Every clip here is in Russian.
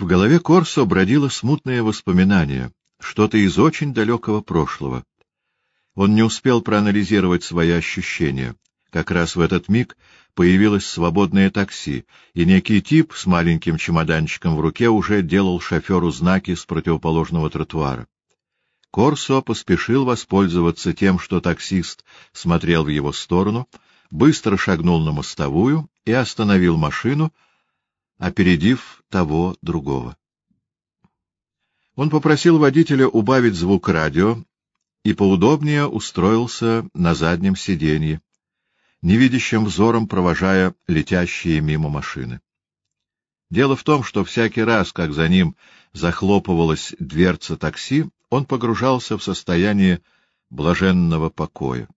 В голове Корсо бродило смутное воспоминание, что-то из очень далекого прошлого. Он не успел проанализировать свои ощущения. Как раз в этот миг появилось свободное такси, и некий тип с маленьким чемоданчиком в руке уже делал шоферу знаки с противоположного тротуара. Корсо поспешил воспользоваться тем, что таксист смотрел в его сторону, быстро шагнул на мостовую и остановил машину, опередив того другого. Он попросил водителя убавить звук радио и поудобнее устроился на заднем сиденье, невидящим взором провожая летящие мимо машины. Дело в том, что всякий раз, как за ним захлопывалась дверца такси, он погружался в состояние блаженного покоя.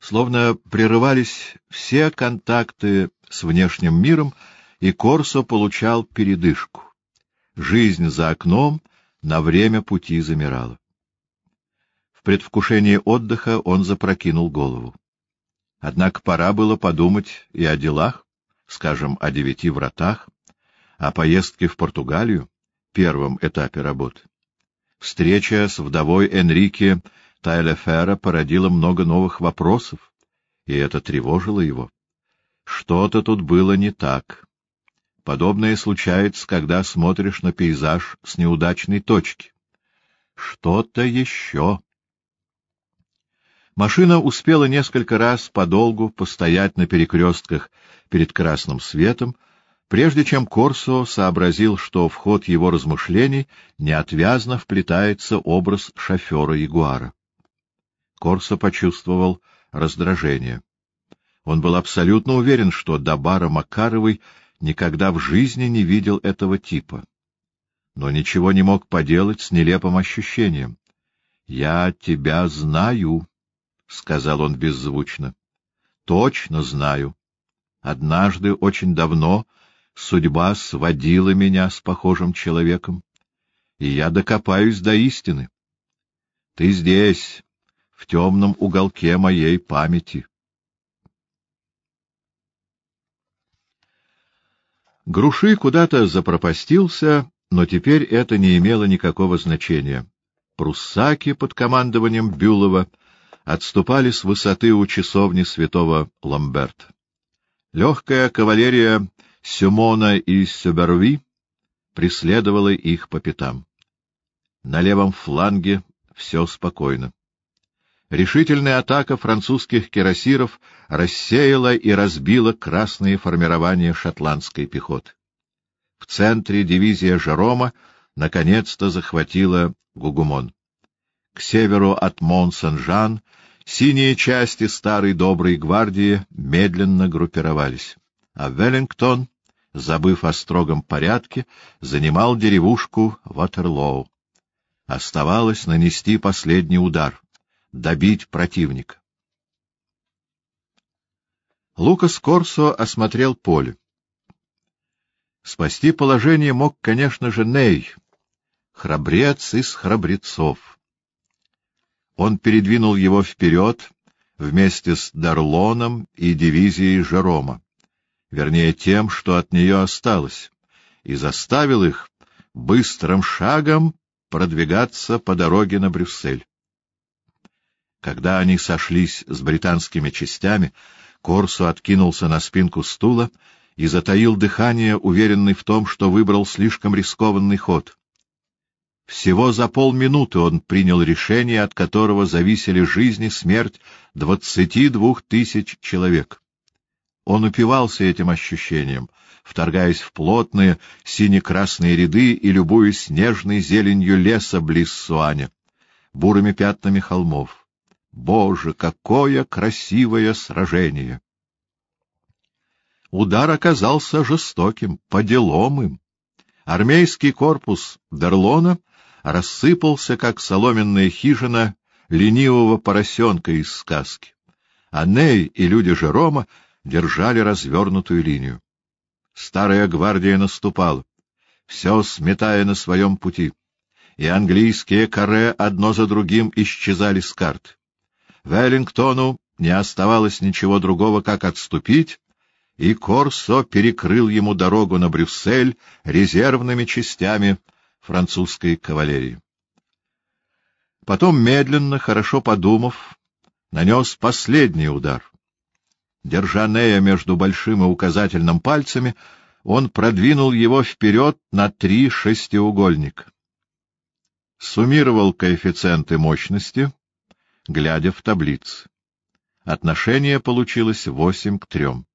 Словно прерывались все контакты с внешним миром, и Корсо получал передышку. Жизнь за окном на время пути замирала. В предвкушении отдыха он запрокинул голову. Однако пора было подумать и о делах, скажем, о девяти вратах, о поездке в Португалию, первом этапе работы. Встреча с вдовой Энрике Тайлефера породила много новых вопросов, и это тревожило его. Что-то тут было не так. Подобное случается, когда смотришь на пейзаж с неудачной точки. Что-то еще. Машина успела несколько раз подолгу постоять на перекрестках перед красным светом, прежде чем Корсо сообразил, что в ход его размышлений неотвязно вплетается образ шофера Ягуара. Корсо почувствовал раздражение. Он был абсолютно уверен, что до бара Макаровой никогда в жизни не видел этого типа. Но ничего не мог поделать с нелепым ощущением. — Я тебя знаю, — сказал он беззвучно. — Точно знаю. Однажды, очень давно, судьба сводила меня с похожим человеком, и я докопаюсь до истины. Ты здесь, в темном уголке моей памяти. Груши куда-то запропастился, но теперь это не имело никакого значения. Пруссаки под командованием Бюлова отступали с высоты у часовни святого Ламберта. Легкая кавалерия Сюмона и Сюберви преследовала их по пятам. На левом фланге все спокойно. Решительная атака французских кирасиров рассеяла и разбила красные формирования шотландской пехоты. В центре дивизия Жерома наконец-то захватила Гугумон. К северу от Мон-Сен-Жан синие части старой доброй гвардии медленно группировались, а Веллингтон, забыв о строгом порядке, занимал деревушку Ватерлоу. Оставалось нанести последний удар добить противника. Лукас Корсо осмотрел поле. Спасти положение мог, конечно же, Ней, храбрец из храбрецов. Он передвинул его вперед вместе с Дарлоном и дивизией Жерома, вернее, тем, что от нее осталось, и заставил их быстрым шагом продвигаться по дороге на Брюссель. Когда они сошлись с британскими частями, Корсо откинулся на спинку стула и затаил дыхание, уверенный в том, что выбрал слишком рискованный ход. Всего за полминуты он принял решение, от которого зависели жизнь и смерть двадцати двух тысяч человек. Он упивался этим ощущением, вторгаясь в плотные сине-красные ряды и любуясь снежной зеленью леса близ Суаня, бурыми пятнами холмов. Боже, какое красивое сражение! Удар оказался жестоким, поделомым. Армейский корпус Дерлона рассыпался, как соломенная хижина ленивого поросенка из сказки. А Ней и люди Жерома держали развернутую линию. Старая гвардия наступала, все сметая на своем пути, и английские каре одно за другим исчезали с карт. Веллингтону не оставалось ничего другого, как отступить и Корсо перекрыл ему дорогу на Брюссель резервными частями французской кавалерии. Потом, медленно, хорошо подумав, нанес последний удар. Держа Нея между большим и указательным пальцами, он продвинул его вперед на три шестиугольника. Суммировал коэффициенты мощности, глядя в таблицы. Отношение получилось восемь к трем.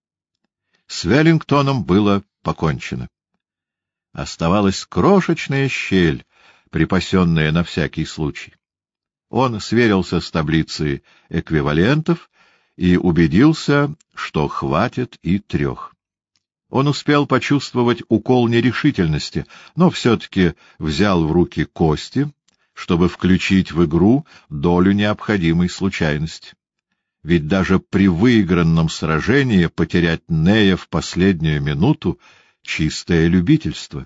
С Веллингтоном было покончено. Оставалась крошечная щель, припасенная на всякий случай. Он сверился с таблицей эквивалентов и убедился, что хватит и трех. Он успел почувствовать укол нерешительности, но все-таки взял в руки кости, чтобы включить в игру долю необходимой случайности. Ведь даже при выигранном сражении потерять Нея в последнюю минуту — чистое любительство.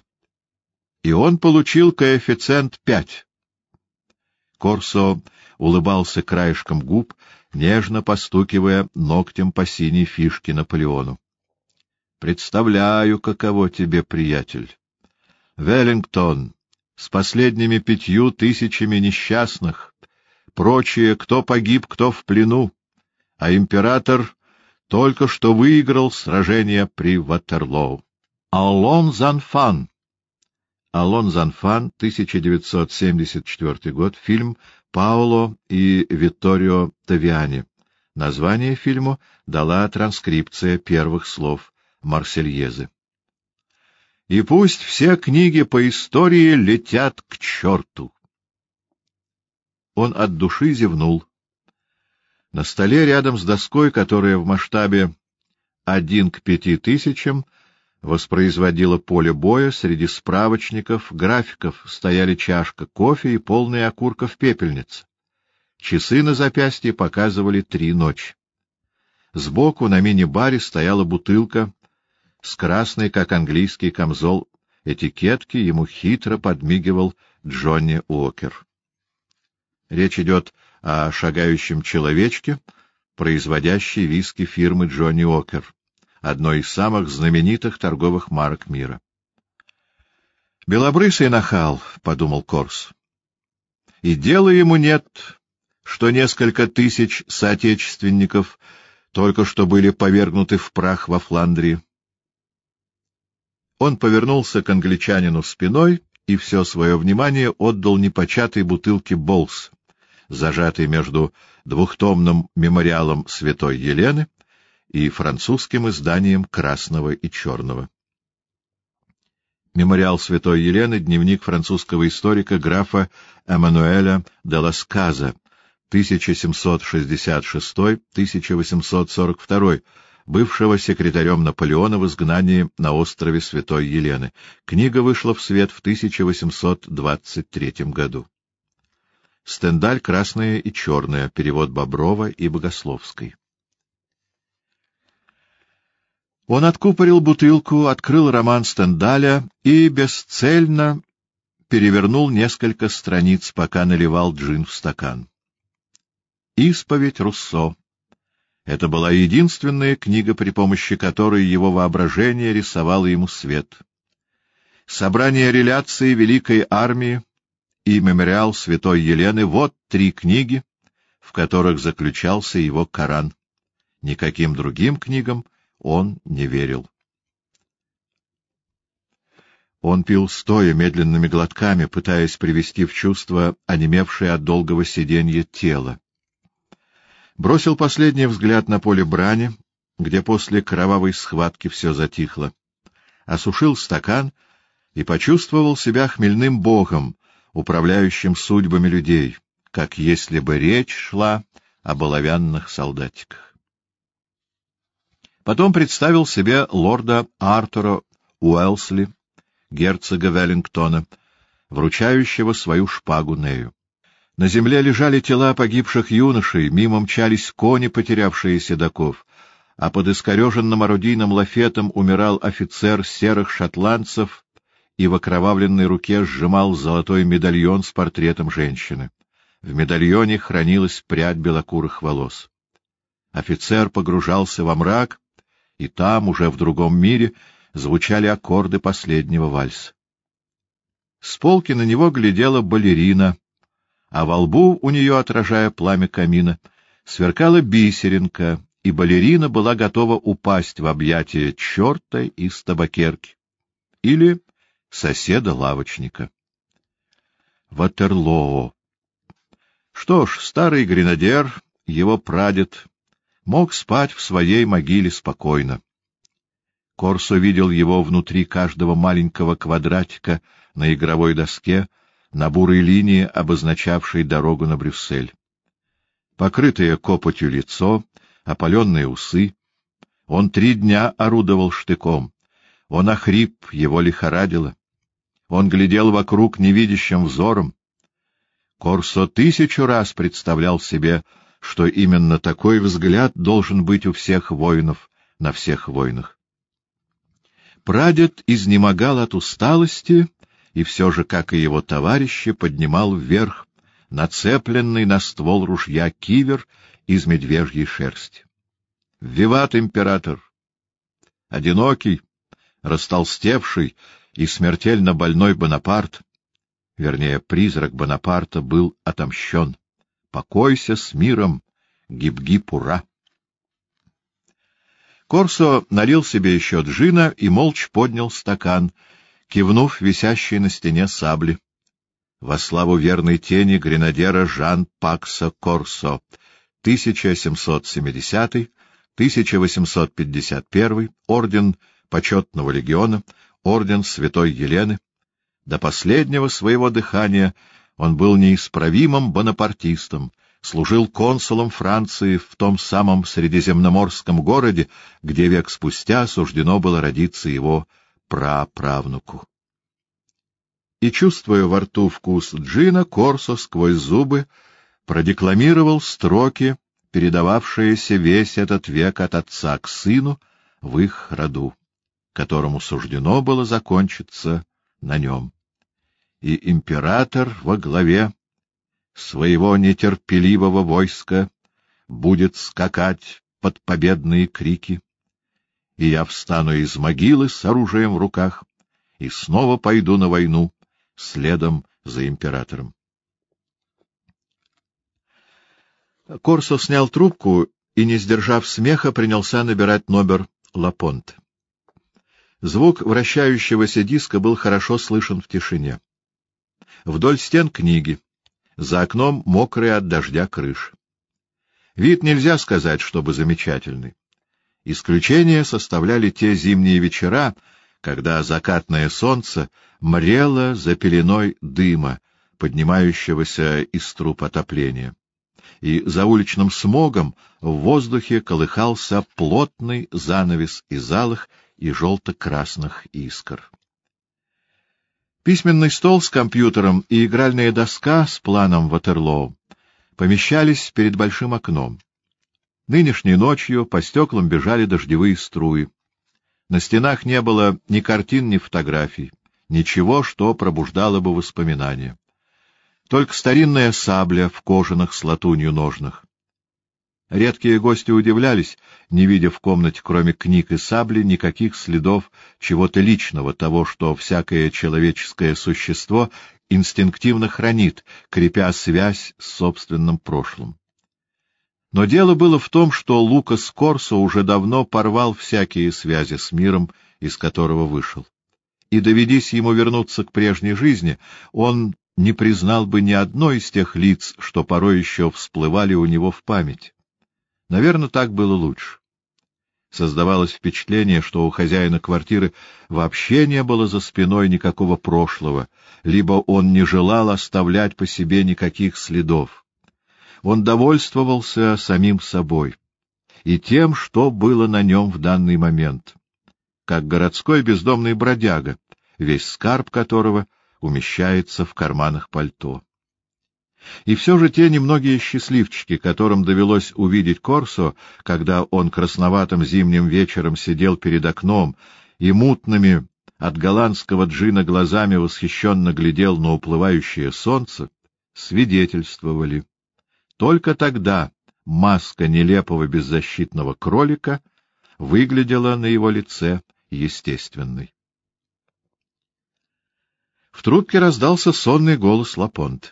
И он получил коэффициент пять. Корсо улыбался краешком губ, нежно постукивая ногтем по синей фишке Наполеону. — Представляю, каково тебе, приятель. Веллингтон, с последними пятью тысячами несчастных, прочие, кто погиб, кто в плену, а император только что выиграл сражение при Ватерлоу. Алон Занфан. Алон Занфан, 1974 год, фильм Пауло и Витторио Тавиани. Название фильму дала транскрипция первых слов Марсельезы. И пусть все книги по истории летят к черту. Он от души зевнул. На столе рядом с доской, которая в масштабе один к пяти тысячам, воспроизводила поле боя, среди справочников, графиков стояли чашка кофе и полная окурков пепельница. Часы на запястье показывали три ночи. Сбоку на мини-баре стояла бутылка с красной, как английский камзол, этикетки ему хитро подмигивал Джонни Уокер. Речь идет о шагающем человечке, производящей виски фирмы Джонни Уокер одной из самых знаменитых торговых марок мира. «Белобрысый нахал», — подумал Корс. «И дела ему нет, что несколько тысяч соотечественников только что были повергнуты в прах во Фландрии». Он повернулся к англичанину спиной и все свое внимание отдал непочатой бутылке «Болс», зажатой между двухтомным мемориалом святой Елены и французским изданием «Красного и черного». Мемориал Святой Елены, дневник французского историка графа Эммануэля де Ласказа, 1766-1842, бывшего секретарем Наполеона в изгнании на острове Святой Елены. Книга вышла в свет в 1823 году. Стендаль «Красное и черное», перевод Боброва и Богословской. Он откупорил бутылку, открыл роман Стендаля и бесцельно перевернул несколько страниц, пока наливал джин в стакан. Исповедь Руссо. Это была единственная книга, при помощи которой его воображение рисовало ему свет. Собрание реляции Великой Армии и мемориал Святой Елены — вот три книги, в которых заключался его Коран. Никаким другим книгам он не верил. Он пил стоя медленными глотками, пытаясь привести в чувство онемевшее от долгого сиденья тело. Бросил последний взгляд на поле брани, где после кровавой схватки все затихло. Осушил стакан и почувствовал себя хмельным богом, управляющим судьбами людей, как если бы речь шла об оловянных солдатиках. Потом представил себе лорда Артура Уэлсли, герцога Веллингтона, вручающего свою шпагу Нею. На земле лежали тела погибших юношей, мимо мчались кони, потерявшие седаков, а под искореженным орудийным лафетом умирал офицер серых шотландцев и в окровавленной руке сжимал золотой медальон с портретом женщины. В медальоне хранилась прядь белокурых волос. Офицер погружался во мрак, и там, уже в другом мире, звучали аккорды последнего вальса. С полки на него глядела балерина, а во лбу у нее, отражая пламя камина, сверкала бисеринка, и балерина была готова упасть в объятия черта из табакерки или соседа-лавочника. Ватерлоо. Что ж, старый гренадер, его прадед, мог спать в своей могиле спокойно. Корсо видел его внутри каждого маленького квадратика на игровой доске, на бурой линии, обозначавшей дорогу на Брюссель. Покрытое копотью лицо, опаленные усы. Он три дня орудовал штыком. Он охрип, его лихорадило. Он глядел вокруг невидящим взором. Корсо тысячу раз представлял себе, что именно такой взгляд должен быть у всех воинов на всех войнах. Прадед изнемогал от усталости и все же, как и его товарищи, поднимал вверх нацепленный на ствол ружья кивер из медвежьей шерсти. «Виват, император!» Одинокий, растолстевший и смертельно больной Бонапарт, вернее, призрак Бонапарта, был отомщен. «Покойся с миром, гиб-гиб-ура!» Корсо налил себе еще джина и молча поднял стакан, кивнув висящей на стене сабли. Во славу верной тени гренадера Жан Пакса Корсо, 1770-1851, орден почетного легиона, орден Святой Елены. До последнего своего дыхания он был неисправимым бонапартистом, служил консулом Франции в том самом средиземноморском городе, где век спустя суждено было родиться его праправнуку. И, чувствуя во рту вкус джина, Корсо сквозь зубы продекламировал строки, передававшиеся весь этот век от отца к сыну в их роду, которому суждено было закончиться на нем. И император во главе своего нетерпеливого войска будет скакать под победные крики, и я встану из могилы с оружием в руках и снова пойду на войну следом за императором. Корсо снял трубку и, не сдержав смеха, принялся набирать номер Лапонт. Звук вращающегося диска был хорошо слышен в тишине. Вдоль стен книги, за окном мокрые от дождя крыш. Вид нельзя сказать, чтобы замечательный. Исключение составляли те зимние вечера, когда закатное солнце мрело за пеленой дыма, поднимающегося из труб отопления. И за уличным смогом в воздухе колыхался плотный занавес из алых и желто-красных искр. Письменный стол с компьютером и игральная доска с планом Ватерлоу помещались перед большим окном. Нынешней ночью по стеклам бежали дождевые струи. На стенах не было ни картин, ни фотографий, ничего, что пробуждало бы воспоминания. Только старинная сабля в кожаных с латунью ножнах. Редкие гости удивлялись, не видя в комнате, кроме книг и сабли, никаких следов чего-то личного, того, что всякое человеческое существо инстинктивно хранит, крепя связь с собственным прошлым. Но дело было в том, что Лукас Корсо уже давно порвал всякие связи с миром, из которого вышел. И доведись ему вернуться к прежней жизни, он не признал бы ни одной из тех лиц, что порой еще всплывали у него в память. Наверное, так было лучше. Создавалось впечатление, что у хозяина квартиры вообще не было за спиной никакого прошлого, либо он не желал оставлять по себе никаких следов. Он довольствовался самим собой и тем, что было на нем в данный момент, как городской бездомный бродяга, весь скарб которого умещается в карманах пальто. И все же те немногие счастливчики, которым довелось увидеть Корсо, когда он красноватым зимним вечером сидел перед окном и мутными от голландского джина глазами восхищенно глядел на уплывающее солнце, свидетельствовали. Только тогда маска нелепого беззащитного кролика выглядела на его лице естественной. В трубке раздался сонный голос Лапонт.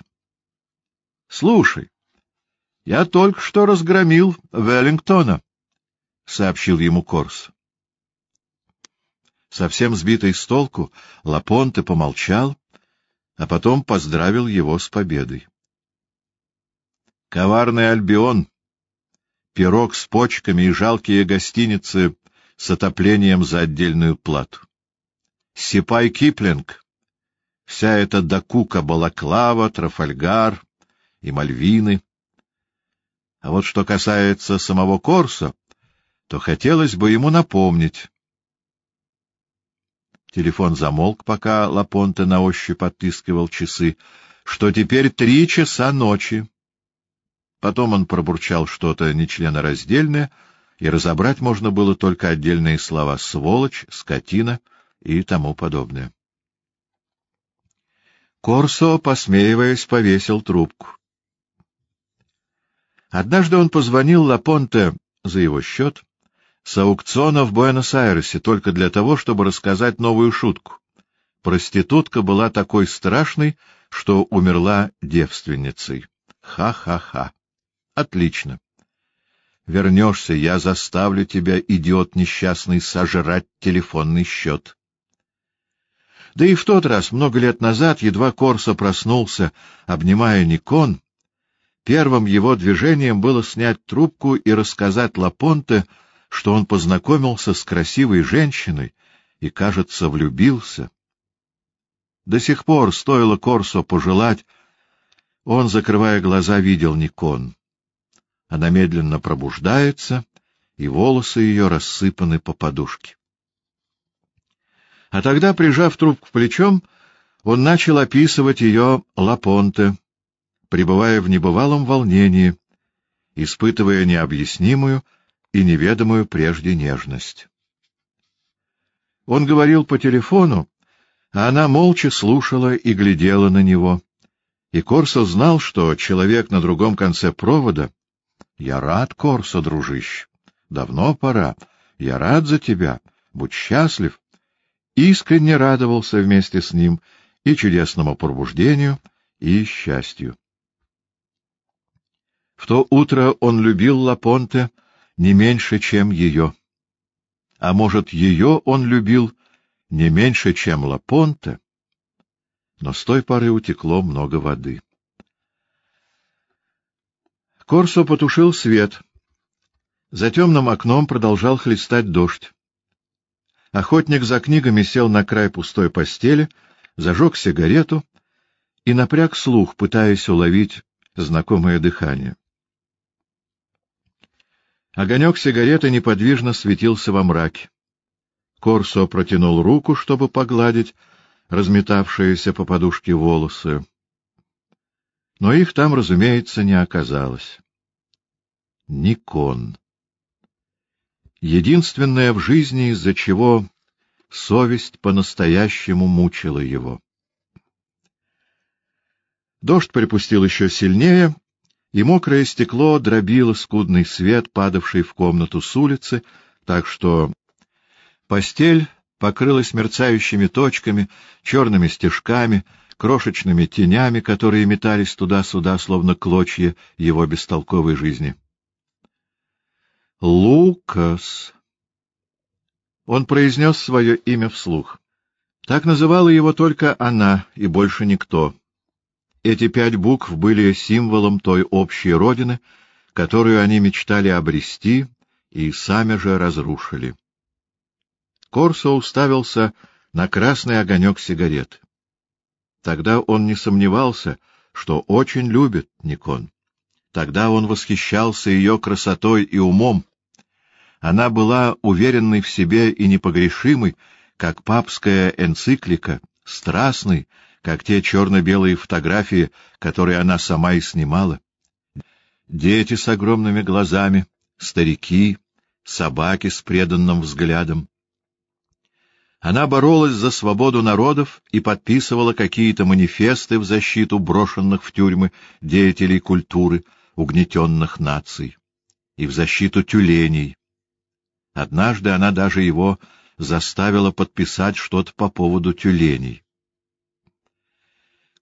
— Слушай, я только что разгромил Веллингтона, — сообщил ему Корс. Совсем сбитый с толку, Лапонте помолчал, а потом поздравил его с победой. Коварный Альбион, пирог с почками и жалкие гостиницы с отоплением за отдельную плату. Сипай Киплинг, вся эта докука Балаклава, Трафальгар и Мальвины. А вот что касается самого Корса, то хотелось бы ему напомнить. Телефон замолк, пока Лапонте на ощупь отыскивал часы, что теперь три часа ночи. Потом он пробурчал что-то нечленораздельное, и разобрать можно было только отдельные слова «сволочь», «скотина» и тому подобное. Корсо, посмеиваясь, повесил трубку. Однажды он позвонил Лапонте за его счет с аукциона в Буэнос-Айресе только для того, чтобы рассказать новую шутку. Проститутка была такой страшной, что умерла девственницей. Ха-ха-ха. Отлично. Вернешься, я заставлю тебя, идиот несчастный, сожрать телефонный счет. Да и в тот раз, много лет назад, едва Корсо проснулся, обнимая Никон, первым его движением было снять трубку и рассказать Лапонте, что он познакомился с красивой женщиной и, кажется, влюбился. До сих пор, стоило Корсо пожелать, он, закрывая глаза, видел Никон. Она медленно пробуждается, и волосы ее рассыпаны по подушке. А тогда, прижав трубку плечом, он начал описывать ее Лапонте, пребывая в небывалом волнении, испытывая необъяснимую и неведомую прежде нежность. Он говорил по телефону, а она молча слушала и глядела на него. И Корсо знал, что человек на другом конце провода... Я рад, Корсо, дружище. Давно пора. Я рад за тебя. Будь счастлив искренне радовался вместе с ним и чудесному пробуждению, и счастью. В то утро он любил Лапонте не меньше, чем ее. А может, ее он любил не меньше, чем Лапонте? Но с той поры утекло много воды. Корсо потушил свет. За темным окном продолжал хлестать дождь. Охотник за книгами сел на край пустой постели, зажег сигарету и напряг слух, пытаясь уловить знакомое дыхание. Огонек сигареты неподвижно светился во мраке. Корсо протянул руку, чтобы погладить разметавшиеся по подушке волосы. Но их там, разумеется, не оказалось. Никон единственное в жизни, из-за чего совесть по-настоящему мучила его. Дождь припустил еще сильнее, и мокрое стекло дробило скудный свет, падавший в комнату с улицы, так что постель покрылась мерцающими точками, черными стежками, крошечными тенями, которые метались туда-сюда, словно клочья его бестолковой жизни. Лукас. Он произнес свое имя вслух. Так называла его только она и больше никто. Эти пять букв были символом той общей родины, которую они мечтали обрести и сами же разрушили. Корсо уставился на красный огонек сигарет. Тогда он не сомневался, что очень любит Никон. Тогда он восхищался ее красотой и умом, она была уверенной в себе и непогрешимой, как папская энциклика, страстной, как те черно-белые фотографии, которые она сама и снимала. Дети с огромными глазами, старики, собаки с преданным взглядом. Она боролась за свободу народов и подписывала какие-то манифесты в защиту брошенных в тюрьмы деятелей культуры, угнетенных наций, и в защиту тюленей, Однажды она даже его заставила подписать что-то по поводу тюленей.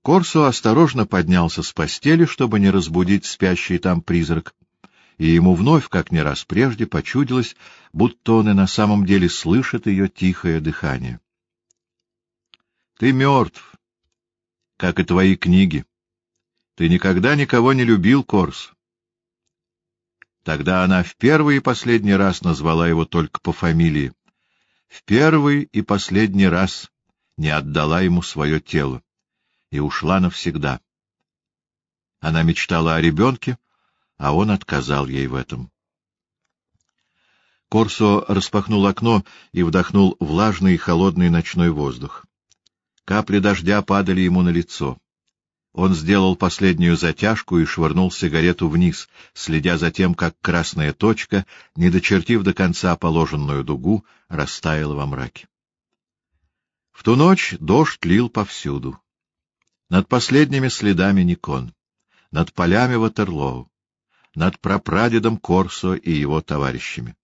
Корсо осторожно поднялся с постели, чтобы не разбудить спящий там призрак, и ему вновь, как не раз прежде, почудилось, будто он и на самом деле слышит ее тихое дыхание. — Ты мертв, как и твои книги. Ты никогда никого не любил, Корс. Тогда она в первый и последний раз назвала его только по фамилии. В первый и последний раз не отдала ему свое тело и ушла навсегда. Она мечтала о ребенке, а он отказал ей в этом. Корсо распахнул окно и вдохнул влажный и холодный ночной воздух. Капли дождя падали ему на лицо. Он сделал последнюю затяжку и швырнул сигарету вниз, следя за тем, как красная точка, не дочертив до конца положенную дугу, растаяла во мраке. В ту ночь дождь лил повсюду. Над последними следами Никон, над полями Ватерлоу, над прапрадедом Корсо и его товарищами,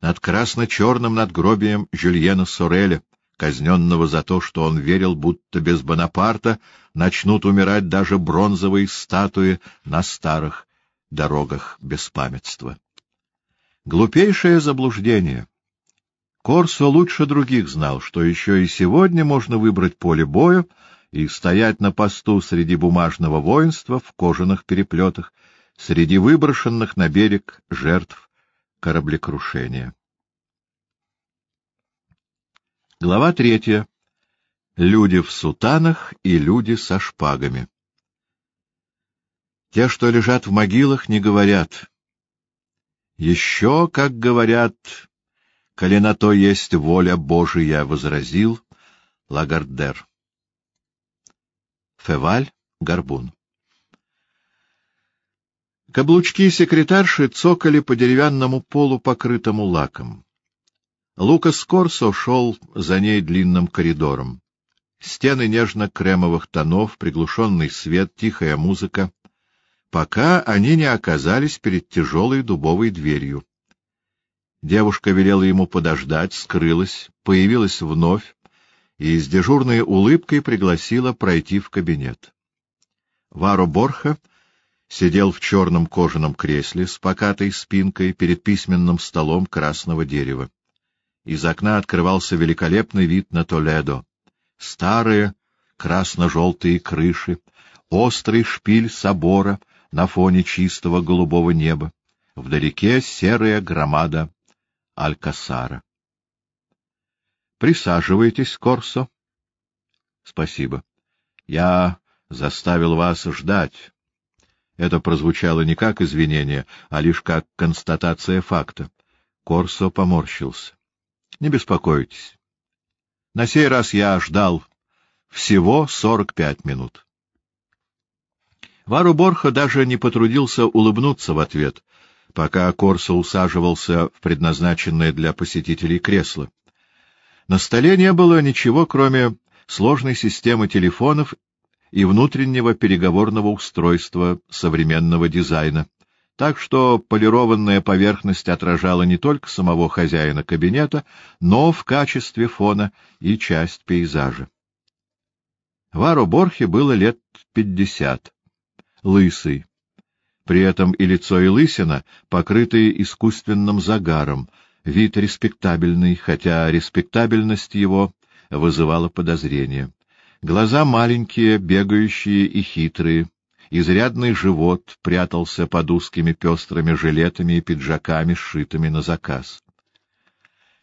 над красно-черным надгробием Жюльена Сореля, казненного за то, что он верил, будто без Бонапарта начнут умирать даже бронзовые статуи на старых дорогах беспамятства. Глупейшее заблуждение. Корсо лучше других знал, что еще и сегодня можно выбрать поле боя и стоять на посту среди бумажного воинства в кожаных переплетах, среди выброшенных на берег жертв кораблекрушения. Глава третья. Люди в сутанах и люди со шпагами. Те, что лежат в могилах, не говорят. Еще, как говорят, коли на то есть воля Божия, — возразил Лагардер. Феваль, Горбун. Каблучки секретарши цокали по деревянному полу, покрытому лаком. Лукас Корсо шел за ней длинным коридором. Стены нежно-кремовых тонов, приглушенный свет, тихая музыка, пока они не оказались перед тяжелой дубовой дверью. Девушка велела ему подождать, скрылась, появилась вновь и с дежурной улыбкой пригласила пройти в кабинет. Варо Борха сидел в черном кожаном кресле с покатой спинкой перед письменным столом красного дерева. Из окна открывался великолепный вид на Толедо. Старые красно-желтые крыши, острый шпиль собора на фоне чистого голубого неба, вдалеке серая громада Алькасара. — Присаживайтесь, Корсо. — Спасибо. Я заставил вас ждать. Это прозвучало не как извинение, а лишь как констатация факта. Корсо поморщился. Не беспокойтесь. На сей раз я ждал всего сорок пять минут. Вару Борха даже не потрудился улыбнуться в ответ, пока Корсо усаживался в предназначенное для посетителей кресло. На столе не было ничего, кроме сложной системы телефонов и внутреннего переговорного устройства современного дизайна, так что полированная поверхность отражала не только самого хозяина кабинета, но в качестве фона и часть пейзажа. Вару Борхе было лет пятьдесят, лысый. При этом и лицо, и лысина покрытые искусственным загаром, вид респектабельный, хотя респектабельность его вызывала подозрение. Глаза маленькие, бегающие и хитрые, Изрядный живот прятался под узкими пестрыми жилетами и пиджаками, сшитыми на заказ.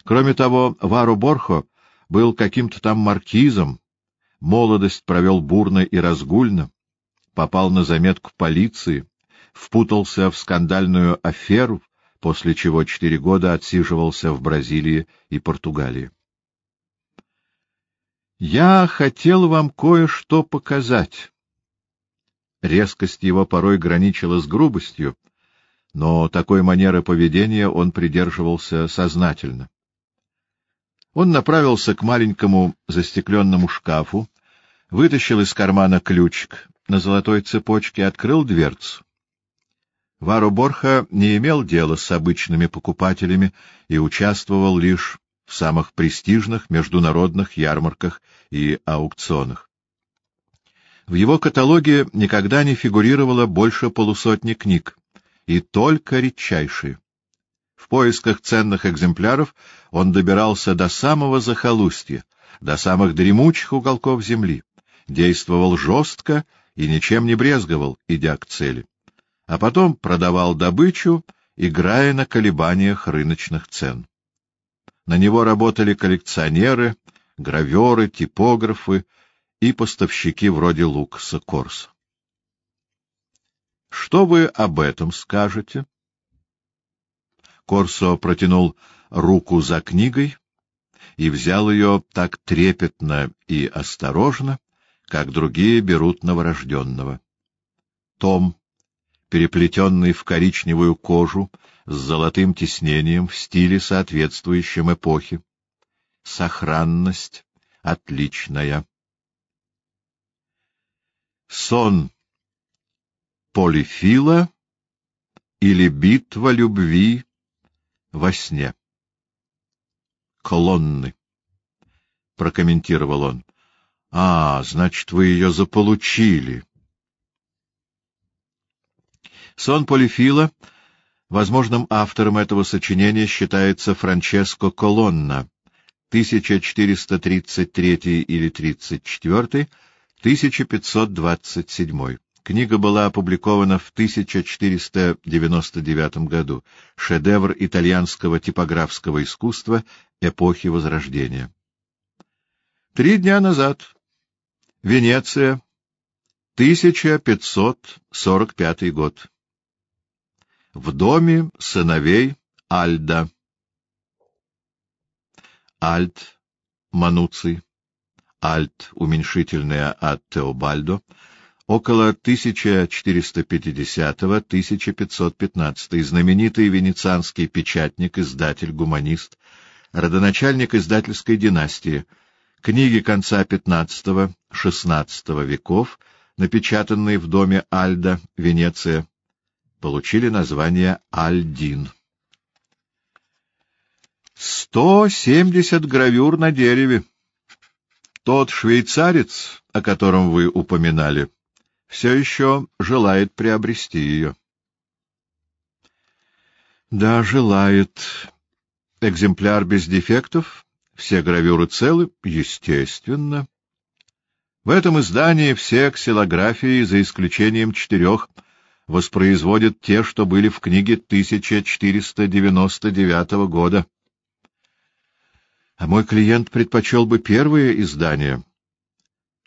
Кроме того, Вару Борхо был каким-то там маркизом, молодость провел бурно и разгульно, попал на заметку полиции, впутался в скандальную аферу, после чего четыре года отсиживался в Бразилии и Португалии. «Я хотел вам кое-что показать», Резкость его порой граничила с грубостью, но такой манеры поведения он придерживался сознательно. Он направился к маленькому застекленному шкафу, вытащил из кармана ключик на золотой цепочке, открыл дверцу. Вару Борха не имел дела с обычными покупателями и участвовал лишь в самых престижных международных ярмарках и аукционах. В его каталоге никогда не фигурировало больше полусотни книг, и только редчайшие. В поисках ценных экземпляров он добирался до самого захолустья, до самых дремучих уголков земли, действовал жестко и ничем не брезговал, идя к цели. А потом продавал добычу, играя на колебаниях рыночных цен. На него работали коллекционеры, граверы, типографы и поставщики вроде Лукаса Корса. Что вы об этом скажете? Корсо протянул руку за книгой и взял ее так трепетно и осторожно, как другие берут новорожденного. Том, переплетенный в коричневую кожу с золотым тиснением в стиле, соответствующем эпохе. Сохранность отличная. Сон Полифила или битва любви во сне. Колонны. Прокомментировал он. А, значит, вы ее заполучили. Сон Полифила, возможным автором этого сочинения считается Франческо Колонна, 1433 или 34, 1527. Книга была опубликована в 1499 году. Шедевр итальянского типографского искусства эпохи Возрождения. Три дня назад. Венеция. 1545 год. В доме сыновей Альда. Альт, Мануций. Альт, уменьшительное от Теобальдо, около 1450-1515, знаменитый венецианский печатник, издатель, гуманист, родоначальник издательской династии, книги конца XV-XVI веков, напечатанные в доме Альда, Венеция, получили название Альдин. Сто семьдесят гравюр на дереве. Тот швейцарец, о котором вы упоминали, все еще желает приобрести ее. Да, желает. Экземпляр без дефектов, все гравюры целы, естественно. В этом издании все ксилографии, за исключением четырех, воспроизводят те, что были в книге 1499 года. А мой клиент предпочел бы первое издание,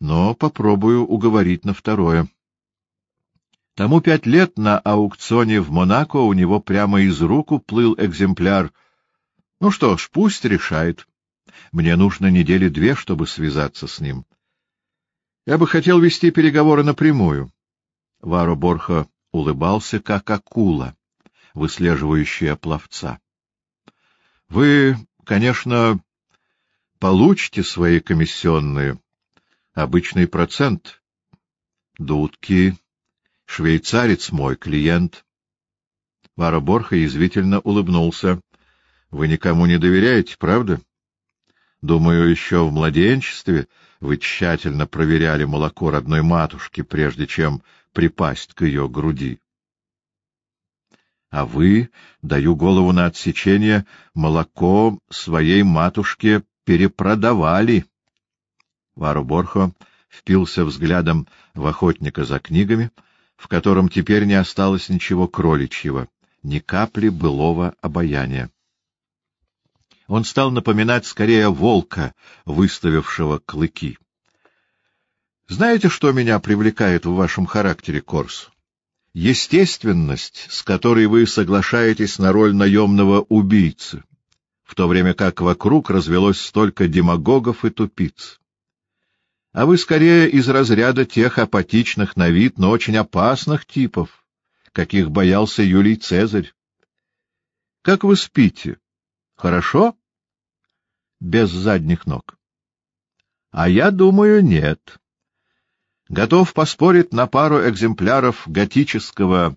но попробую уговорить на второе. Тому пять лет на аукционе в Монако у него прямо из рук уплыл экземпляр. Ну что ж, пусть решает. Мне нужно недели две, чтобы связаться с ним. Я бы хотел вести переговоры напрямую. Варо Борха улыбался, как акула, выслеживающая пловца. — Вы, конечно, получите свои комиссионные. Обычный процент. Дудки Швейцарец мой клиент. Вара Борха язвительно улыбнулся. — Вы никому не доверяете, правда? Думаю, еще в младенчестве вы тщательно проверяли молоко родной матушки, прежде чем припасть к ее груди. А вы, даю голову на отсечение, молоко своей матушке перепродавали. Вару Борхо впился взглядом в охотника за книгами — в котором теперь не осталось ничего кроличьего, ни капли былого обаяния. Он стал напоминать скорее волка, выставившего клыки. — Знаете, что меня привлекает в вашем характере, Корс? Естественность, с которой вы соглашаетесь на роль наемного убийцы, в то время как вокруг развелось столько демагогов и тупиц а вы скорее из разряда тех апатичных на вид, но очень опасных типов, каких боялся Юлий Цезарь. Как вы спите? Хорошо? Без задних ног. А я думаю, нет. Готов поспорить на пару экземпляров готического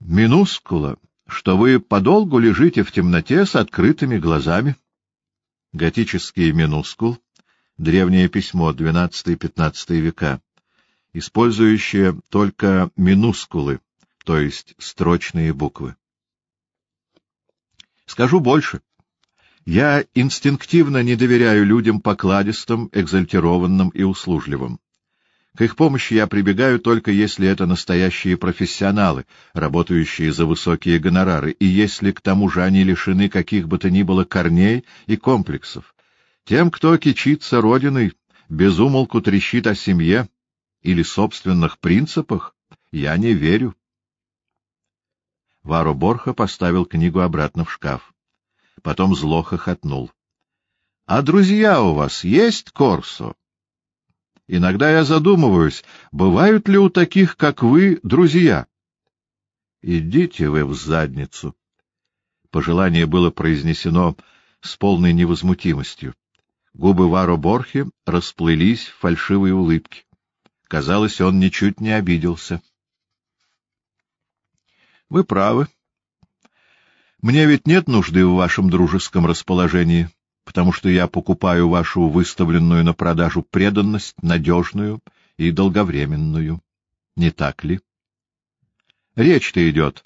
Минускула, что вы подолгу лежите в темноте с открытыми глазами. Готический минускул, древнее письмо, XII-XV века, использующее только минускулы, то есть строчные буквы. Скажу больше. Я инстинктивно не доверяю людям покладистым, экзальтированным и услужливым. К их помощи я прибегаю только если это настоящие профессионалы, работающие за высокие гонорары, и если к тому же они лишены каких бы то ни было корней и комплексов. Тем, кто кичится родиной, безумолку трещит о семье или собственных принципах, я не верю. Варо Борха поставил книгу обратно в шкаф. Потом зло хохотнул. — А друзья у вас есть, Корсо? Иногда я задумываюсь, бывают ли у таких, как вы, друзья? — Идите вы в задницу. Пожелание было произнесено с полной невозмутимостью. Губы Варо Борхи расплылись в фальшивой улыбке. Казалось, он ничуть не обиделся. — Вы правы. Мне ведь нет нужды в вашем дружеском расположении. — потому что я покупаю вашу выставленную на продажу преданность, надежную и долговременную. Не так ли? Речь-то идет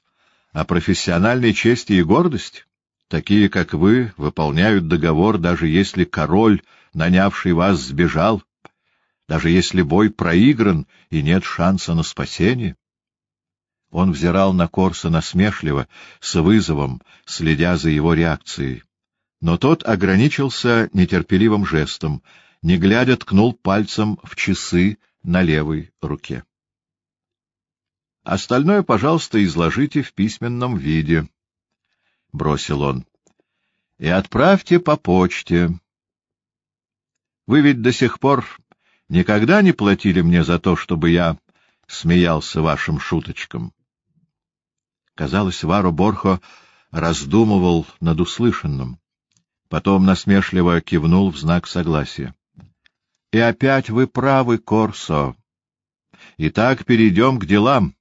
о профессиональной чести и гордости. Такие, как вы, выполняют договор, даже если король, нанявший вас, сбежал, даже если бой проигран и нет шанса на спасение. Он взирал на Корса насмешливо, с вызовом, следя за его реакцией но тот ограничился нетерпеливым жестом, не глядя ткнул пальцем в часы на левой руке. — Остальное, пожалуйста, изложите в письменном виде, — бросил он, — и отправьте по почте. Вы ведь до сих пор никогда не платили мне за то, чтобы я смеялся вашим шуточкам. Казалось, Варо Борхо раздумывал над услышанным. Потом насмешливо кивнул в знак согласия. — И опять вы правы, Корсо. Итак, перейдем к делам.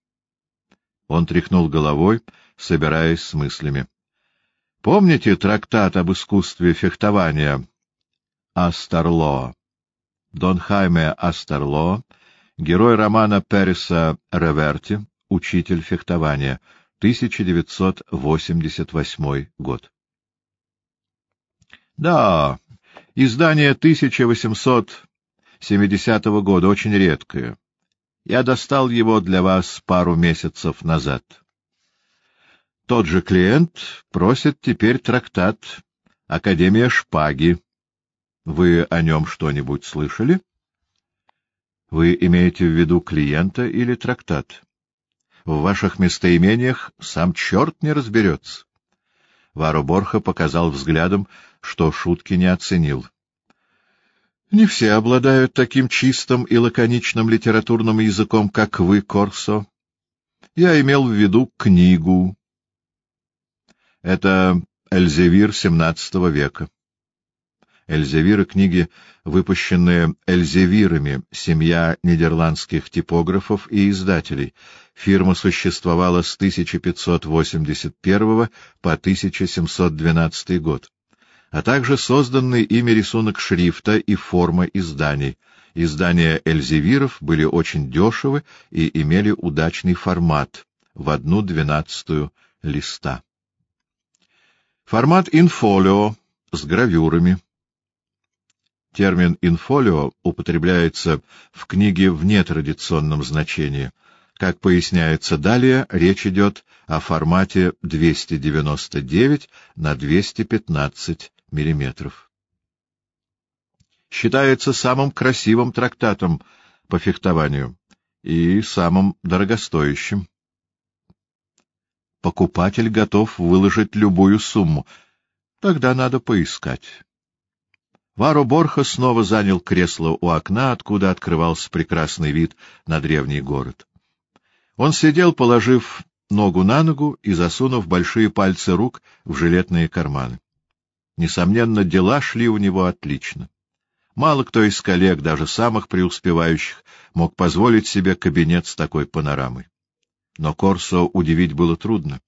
Он тряхнул головой, собираясь с мыслями. — Помните трактат об искусстве фехтования? Астарло. Дон Хайме Астарло, герой романа Переса Реверти, учитель фехтования, 1988 год. Да, издание 1870 года, очень редкое. Я достал его для вас пару месяцев назад. Тот же клиент просит теперь трактат «Академия шпаги». Вы о нем что-нибудь слышали? Вы имеете в виду клиента или трактат? В ваших местоимениях сам черт не разберется. Варо Борха показал взглядом, что шутки не оценил. Не все обладают таким чистым и лаконичным литературным языком, как вы, Корсо. Я имел в виду книгу. Это Эльзевир XVII века. Эльзевиры — книги, выпущенные Эльзевирами, семья нидерландских типографов и издателей. Фирма существовала с 1581 по 1712 год, а также созданный ими рисунок шрифта и форма изданий. Издания Эльзевиров были очень дешевы и имели удачный формат — в одну двенадцатую листа. Формат инфолио с гравюрами. Термин «инфолио» употребляется в книге в нетрадиционном значении. Как поясняется далее, речь идет о формате 299 на 215 миллиметров. Считается самым красивым трактатом по фехтованию и самым дорогостоящим. Покупатель готов выложить любую сумму. Тогда надо поискать. Варо Борха снова занял кресло у окна, откуда открывался прекрасный вид на древний город. Он сидел, положив ногу на ногу и засунув большие пальцы рук в жилетные карманы. Несомненно, дела шли у него отлично. Мало кто из коллег, даже самых преуспевающих, мог позволить себе кабинет с такой панорамой. Но Корсо удивить было трудно.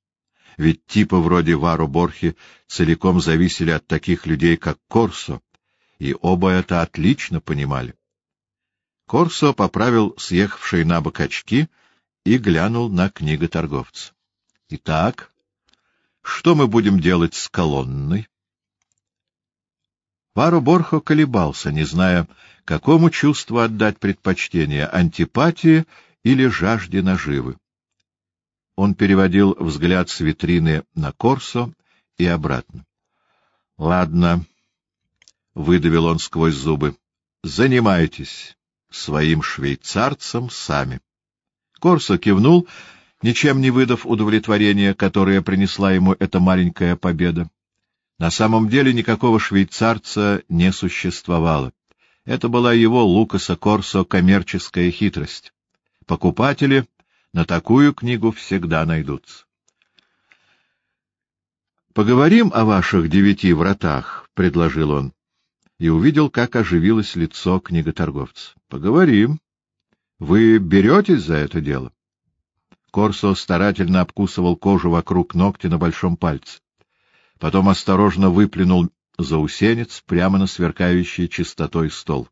Ведь типы вроде Варо Борхи целиком зависели от таких людей, как Корсо, и оба это отлично понимали. Корсо поправил съехавшие на бок очки и глянул на книготорговца. — Итак, что мы будем делать с колонной? Варо Борхо колебался, не зная, какому чувству отдать предпочтение — антипатии или жажде наживы. Он переводил взгляд с витрины на Корсо и обратно. — Ладно, — выдавил он сквозь зубы, — занимайтесь своим швейцарцем сами. Корсо кивнул, ничем не выдав удовлетворения, которое принесла ему эта маленькая победа. На самом деле никакого швейцарца не существовало. Это была его Лукаса Корсо коммерческая хитрость. Покупатели на такую книгу всегда найдутся. «Поговорим о ваших девяти вратах», — предложил он, и увидел, как оживилось лицо книготорговца. «Поговорим. Вы беретесь за это дело?» Корсо старательно обкусывал кожу вокруг ногтя на большом пальце. Потом осторожно выплюнул заусенец прямо на сверкающий чистотой стол.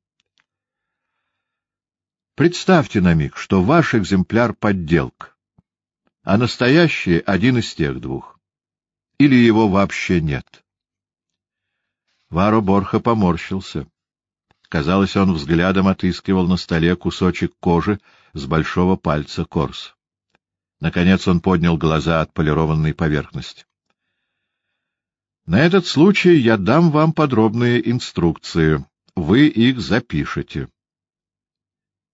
Представьте на миг, что ваш экземпляр — подделка, а настоящий — один из тех двух. Или его вообще нет. Варо Борха поморщился. Казалось, он взглядом отыскивал на столе кусочек кожи с большого пальца Корс. Наконец он поднял глаза от полированной поверхности. — На этот случай я дам вам подробные инструкции. Вы их запишете.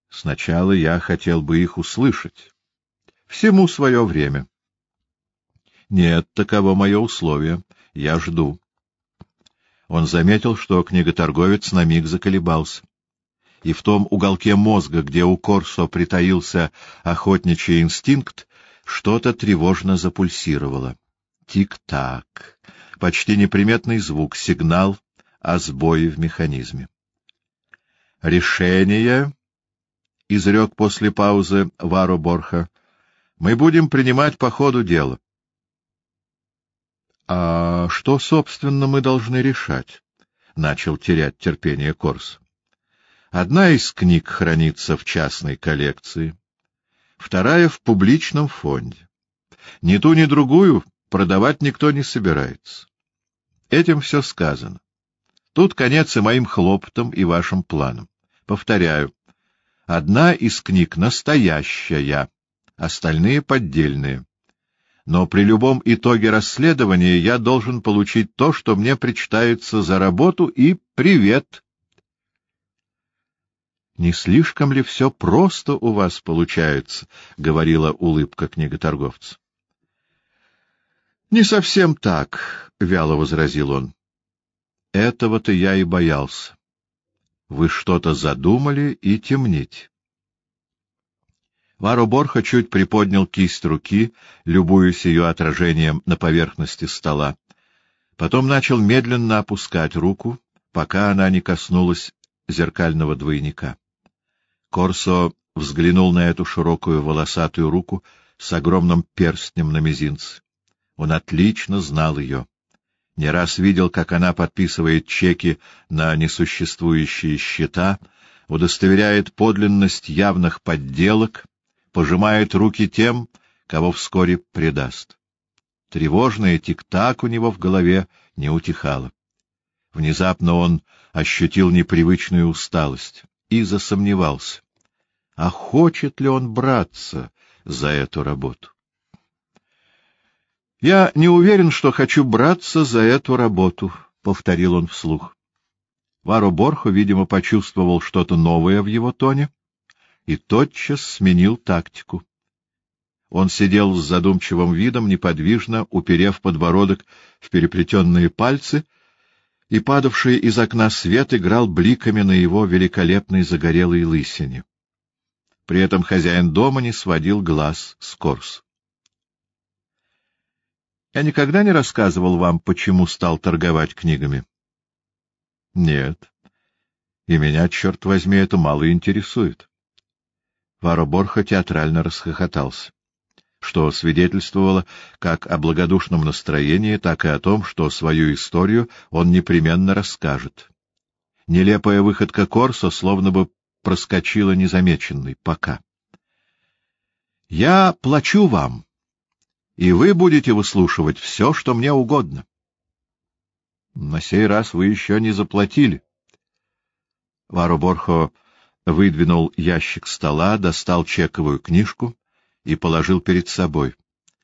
Сначала я хотел бы их услышать. Всему свое время. Нет, таково мое условие. Я жду. Он заметил, что книготорговец на миг заколебался. И в том уголке мозга, где у Корсо притаился охотничий инстинкт, что-то тревожно запульсировало. Тик-так. Почти неприметный звук, сигнал о сбое в механизме. Решение — изрек после паузы Варо Борха, — мы будем принимать по ходу дела. — А что, собственно, мы должны решать? — начал терять терпение Корс. — Одна из книг хранится в частной коллекции, вторая — в публичном фонде. Ни ту, ни другую продавать никто не собирается. Этим все сказано. Тут конец и моим хлопотам, и вашим планам. Повторяю, Одна из книг настоящая, остальные поддельные. Но при любом итоге расследования я должен получить то, что мне причитается за работу, и привет. «Не слишком ли все просто у вас получается?» — говорила улыбка книготорговца. «Не совсем так», — вяло возразил он. «Этого-то я и боялся. Вы что-то задумали и темнить. Варо Борха чуть приподнял кисть руки, любуясь ее отражением на поверхности стола. Потом начал медленно опускать руку, пока она не коснулась зеркального двойника. Корсо взглянул на эту широкую волосатую руку с огромным перстнем на мизинце. Он отлично знал ее не раз видел, как она подписывает чеки на несуществующие счета, удостоверяет подлинность явных подделок, пожимает руки тем, кого вскоре предаст. Тревожное тик-так у него в голове не утихало. Внезапно он ощутил непривычную усталость и засомневался, а хочет ли он браться за эту работу. — Я не уверен, что хочу браться за эту работу, — повторил он вслух. Варо Борхо, видимо, почувствовал что-то новое в его тоне и тотчас сменил тактику. Он сидел с задумчивым видом, неподвижно, уперев подбородок в переплетенные пальцы, и падавший из окна свет играл бликами на его великолепной загорелой лысине. При этом хозяин дома не сводил глаз с Корс. Я никогда не рассказывал вам, почему стал торговать книгами? — Нет. И меня, черт возьми, это мало интересует. Варо театрально расхохотался. что свидетельствовало как о благодушном настроении, так и о том, что свою историю он непременно расскажет. Нелепая выходка Корсо словно бы проскочила незамеченной. Пока. «Я плачу вам, и вы будете выслушивать все, что мне угодно». «На сей раз вы еще не заплатили». Варо Борхо выдвинул ящик стола, достал чековую книжку и положил перед собой.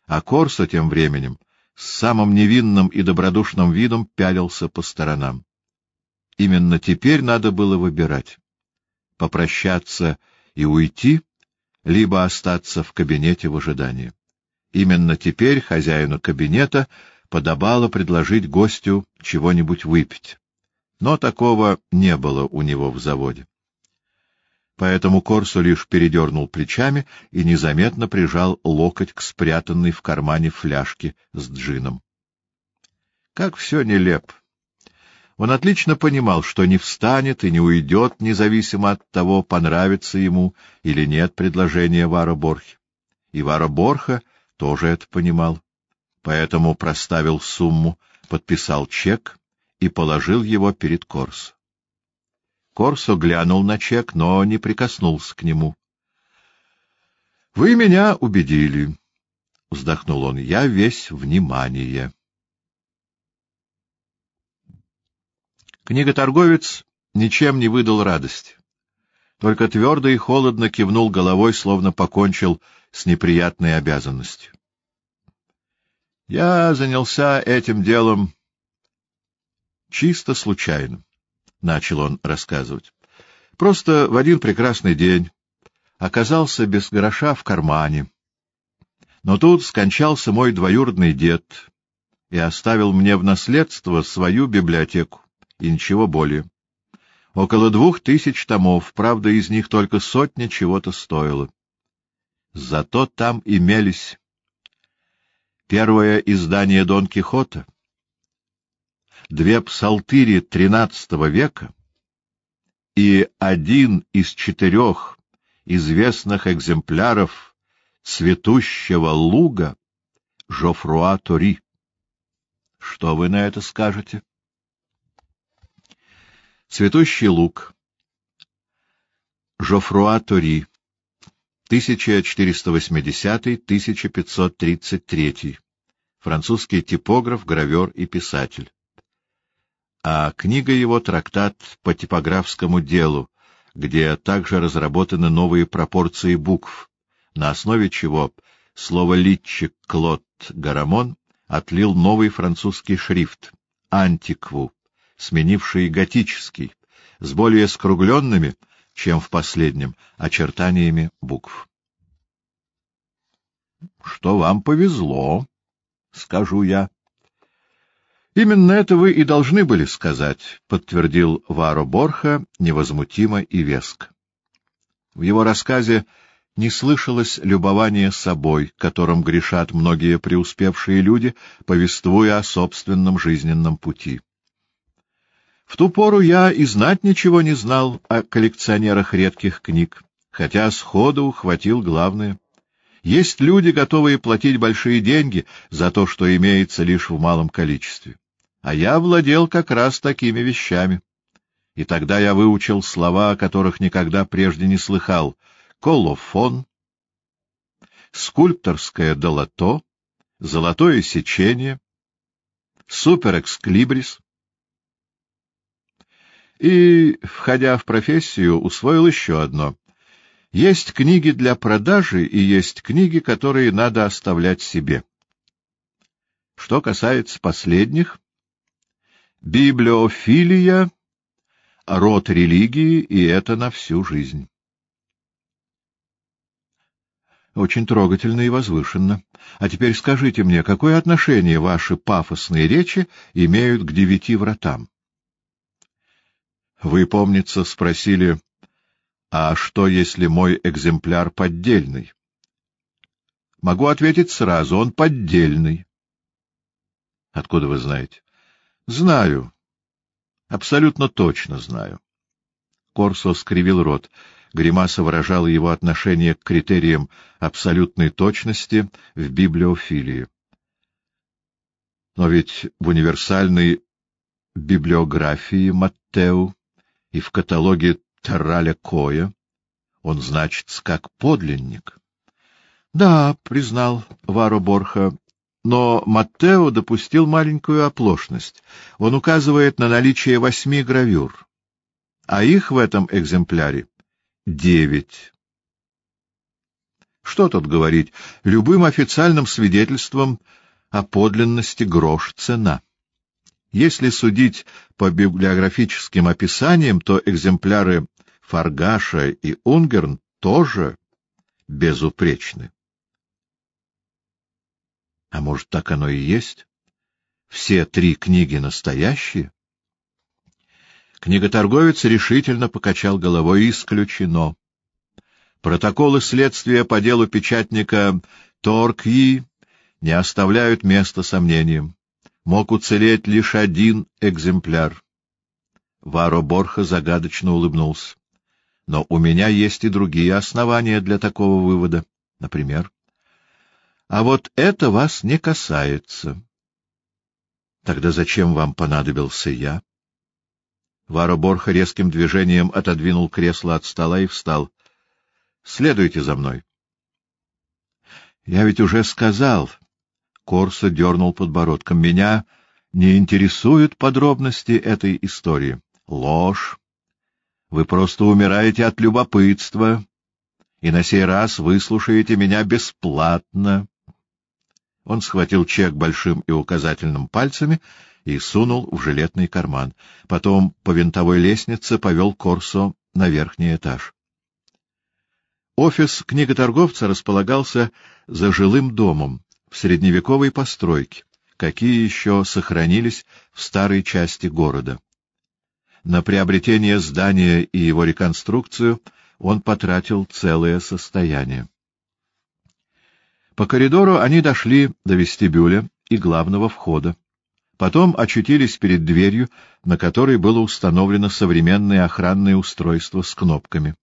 А Корсо тем временем с самым невинным и добродушным видом пялился по сторонам. Именно теперь надо было выбирать — попрощаться и уйти, либо остаться в кабинете в ожидании. Именно теперь хозяину кабинета подобало предложить гостю чего-нибудь выпить. Но такого не было у него в заводе поэтому Корсо лишь передернул плечами и незаметно прижал локоть к спрятанной в кармане фляжке с джином. Как все нелеп! Он отлично понимал, что не встанет и не уйдет, независимо от того, понравится ему или нет предложения Вара Борхи. И Вара Борха тоже это понимал, поэтому проставил сумму, подписал чек и положил его перед Корсо. Корсо глянул на чек, но не прикоснулся к нему. — Вы меня убедили, — вздохнул он, — я весь внимание. Книготорговец ничем не выдал радости, только твердо и холодно кивнул головой, словно покончил с неприятной обязанностью. Я занялся этим делом чисто случайно начал он рассказывать. Просто в один прекрасный день оказался без гроша в кармане. Но тут скончался мой двоюродный дед и оставил мне в наследство свою библиотеку, и ничего более. Около двух тысяч томов, правда, из них только сотня чего-то стоило. Зато там имелись первое издание Дон Кихота, две псалтыри XIII века и один из четырех известных экземпляров цветущего луга Жофруа Тори. Что вы на это скажете? Цветущий луг. Жофруа Тори. 1480-1533. Французский типограф, гравер и писатель а книга его — трактат по типографскому делу, где также разработаны новые пропорции букв, на основе чего слово «литчик» Клод Гарамон отлил новый французский шрифт — антикву, сменивший готический, с более скругленными, чем в последнем, очертаниями букв. — Что вам повезло, — скажу я. — Именно это вы и должны были сказать, — подтвердил Варо Борха невозмутимо и веско. В его рассказе не слышалось любования собой, которым грешат многие преуспевшие люди, повествуя о собственном жизненном пути. В ту пору я и знать ничего не знал о коллекционерах редких книг, хотя сходу ухватил главное. Есть люди, готовые платить большие деньги за то, что имеется лишь в малом количестве а я владел как раз такими вещами. И тогда я выучил слова, о которых никогда прежде не слыхал. Колофон, скульпторское долото, золотое сечение, суперэксклибрис. И, входя в профессию, усвоил еще одно. Есть книги для продажи и есть книги, которые надо оставлять себе. Что касается последних, Библиофилия — род религии, и это на всю жизнь. Очень трогательно и возвышенно. А теперь скажите мне, какое отношение ваши пафосные речи имеют к девяти вратам? Вы, помнится, спросили, а что, если мой экземпляр поддельный? Могу ответить сразу, он поддельный. Откуда вы знаете? Знаю. Абсолютно точно знаю. Корсо скривил рот. Гримаса выражала его отношение к критериям абсолютной точности в библиофилии. Но ведь в универсальной библиографии Маттеу и в каталоге Терраля Коя он значится как подлинник. — Да, — признал Варо Борха, — но Маттео допустил маленькую оплошность. Он указывает на наличие восьми гравюр, а их в этом экземпляре девять. Что тут говорить, любым официальным свидетельством о подлинности грош цена. Если судить по библиографическим описаниям, то экземпляры Фаргаша и Унгерн тоже безупречны. А может, так оно и есть? Все три книги настоящие? Книготорговец решительно покачал головой. Исключено. Протоколы следствия по делу печатника Торкьи не оставляют места сомнениям. Мог уцелеть лишь один экземпляр. Варо Борха загадочно улыбнулся. Но у меня есть и другие основания для такого вывода. Например? А вот это вас не касается. Тогда зачем вам понадобился я? Варо Борха резким движением отодвинул кресло от стола и встал. — Следуйте за мной. — Я ведь уже сказал. Корса дернул подбородком. — Меня не интересуют подробности этой истории. — Ложь. Вы просто умираете от любопытства, и на сей раз выслушаете меня бесплатно. Он схватил чек большим и указательным пальцами и сунул в жилетный карман. Потом по винтовой лестнице повел Корсо на верхний этаж. Офис книготорговца располагался за жилым домом в средневековой постройке, какие еще сохранились в старой части города. На приобретение здания и его реконструкцию он потратил целое состояние. По коридору они дошли до вестибюля и главного входа. Потом очутились перед дверью, на которой было установлено современное охранное устройство с кнопками.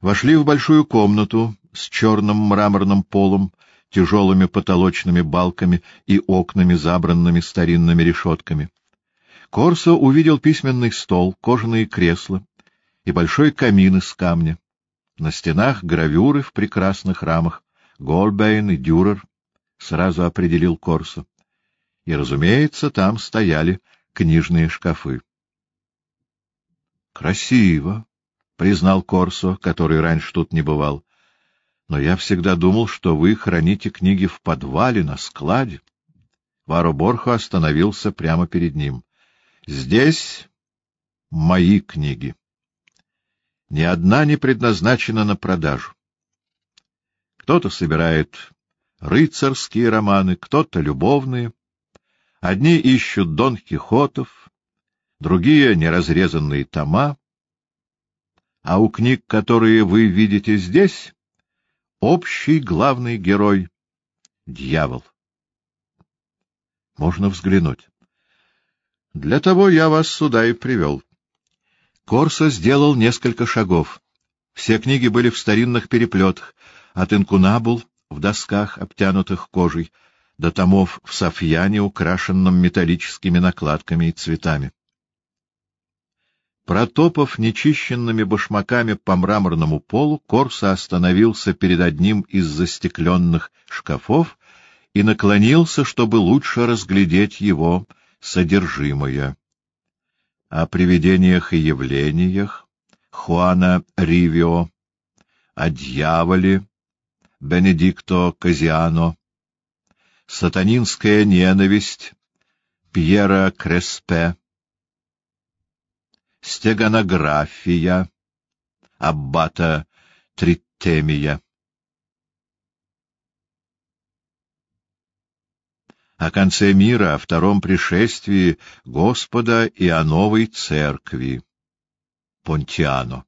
Вошли в большую комнату с черным мраморным полом, тяжелыми потолочными балками и окнами, забранными старинными решетками. Корсо увидел письменный стол, кожаные кресла и большой камин из камня. На стенах гравюры в прекрасных рамах. Гольбейн и Дюрер сразу определил Корсо и, разумеется, там стояли книжные шкафы. — Красиво, — признал Корсо, который раньше тут не бывал. — Но я всегда думал, что вы храните книги в подвале, на складе. Варо Борхо остановился прямо перед ним. — Здесь мои книги. Ни одна не предназначена на продажу. Кто-то собирает рыцарские романы, кто-то любовные, Одни ищут Дон Кихотов, другие — неразрезанные тома, а у книг, которые вы видите здесь, общий главный герой — дьявол. Можно взглянуть. Для того я вас сюда и привел. Корсо сделал несколько шагов. Все книги были в старинных переплетах, от инкунабул в досках, обтянутых кожей, до томов в софьяне, украшенном металлическими накладками и цветами. Протопав нечищенными башмаками по мраморному полу, Корса остановился перед одним из застекленных шкафов и наклонился, чтобы лучше разглядеть его содержимое. О привидениях и явлениях Хуана Ривио, о дьяволе Бенедикто Казиано, сатанинская ненависть Пьера Креспе, стеганография Аббата Триттемия. О конце мира, о втором пришествии Господа и о новой церкви. Понтиано.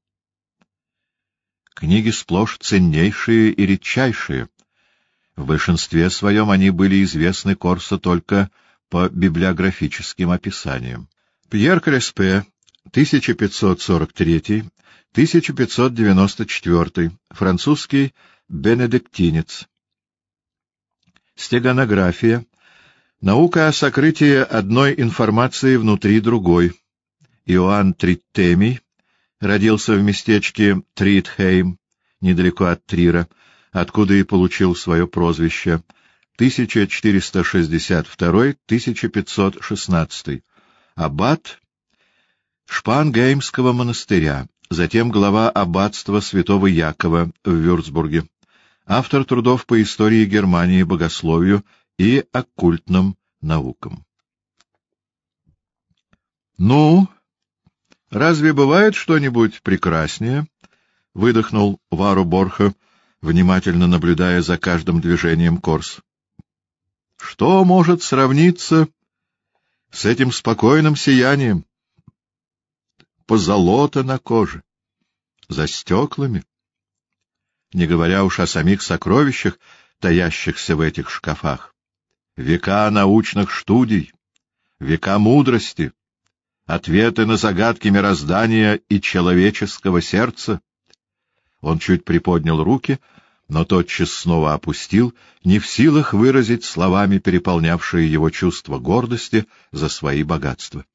Книги сплошь ценнейшие и редчайшие, в большинстве своем они были известны Корсо только по библиографическим описаниям. Пьер Креспе 1543-1594, французский бенедиктинец. Стеганография — наука о сокрытии одной информации внутри другой. Иоанн Триттемий родился в местечке Тритхейм, недалеко от Трира, откуда и получил свое прозвище, 1462-1516, аббат Шпангеймского монастыря, затем глава аббатства святого Якова в Вюрцбурге, автор трудов по истории Германии, богословию и оккультным наукам. «Ну, разве бывает что-нибудь прекраснее?» — выдохнул Вару Борха, внимательно наблюдая за каждым движением Корс. «Что может сравниться с этим спокойным сиянием?» Позолота на коже, за стеклами, не говоря уж о самих сокровищах, таящихся в этих шкафах. Века научных студий, века мудрости, ответы на загадки мироздания и человеческого сердца. Он чуть приподнял руки, но тотчас снова опустил, не в силах выразить словами переполнявшие его чувство гордости за свои богатства.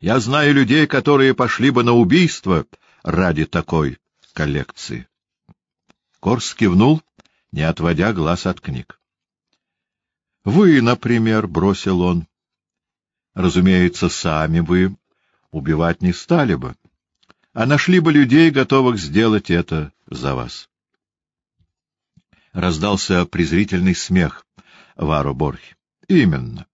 Я знаю людей, которые пошли бы на убийство ради такой коллекции. Корс кивнул, не отводя глаз от книг. — Вы, например, — бросил он. — Разумеется, сами вы убивать не стали бы, а нашли бы людей, готовых сделать это за вас. Раздался презрительный смех Вару Борхи. — Именно.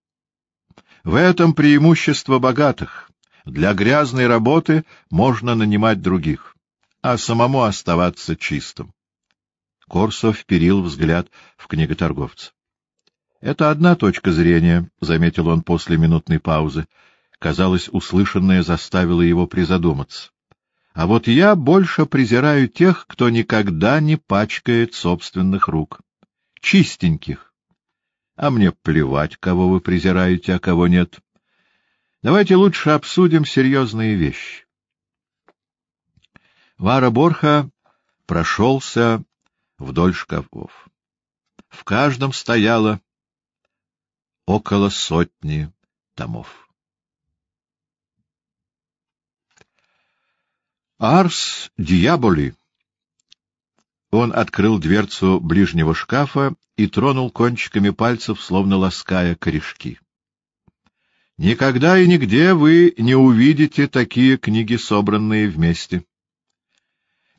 В этом преимущество богатых. Для грязной работы можно нанимать других, а самому оставаться чистым. Корсов вперил взгляд в книготорговца. — Это одна точка зрения, — заметил он после минутной паузы. Казалось, услышанное заставило его призадуматься. А вот я больше презираю тех, кто никогда не пачкает собственных рук. Чистеньких. А мне плевать, кого вы презираете, а кого нет. Давайте лучше обсудим серьезные вещи. Вара Борха прошелся вдоль шкафов. В каждом стояло около сотни томов. Арс Диаболи. Он открыл дверцу ближнего шкафа и тронул кончиками пальцев, словно лаская корешки. Никогда и нигде вы не увидите такие книги, собранные вместе.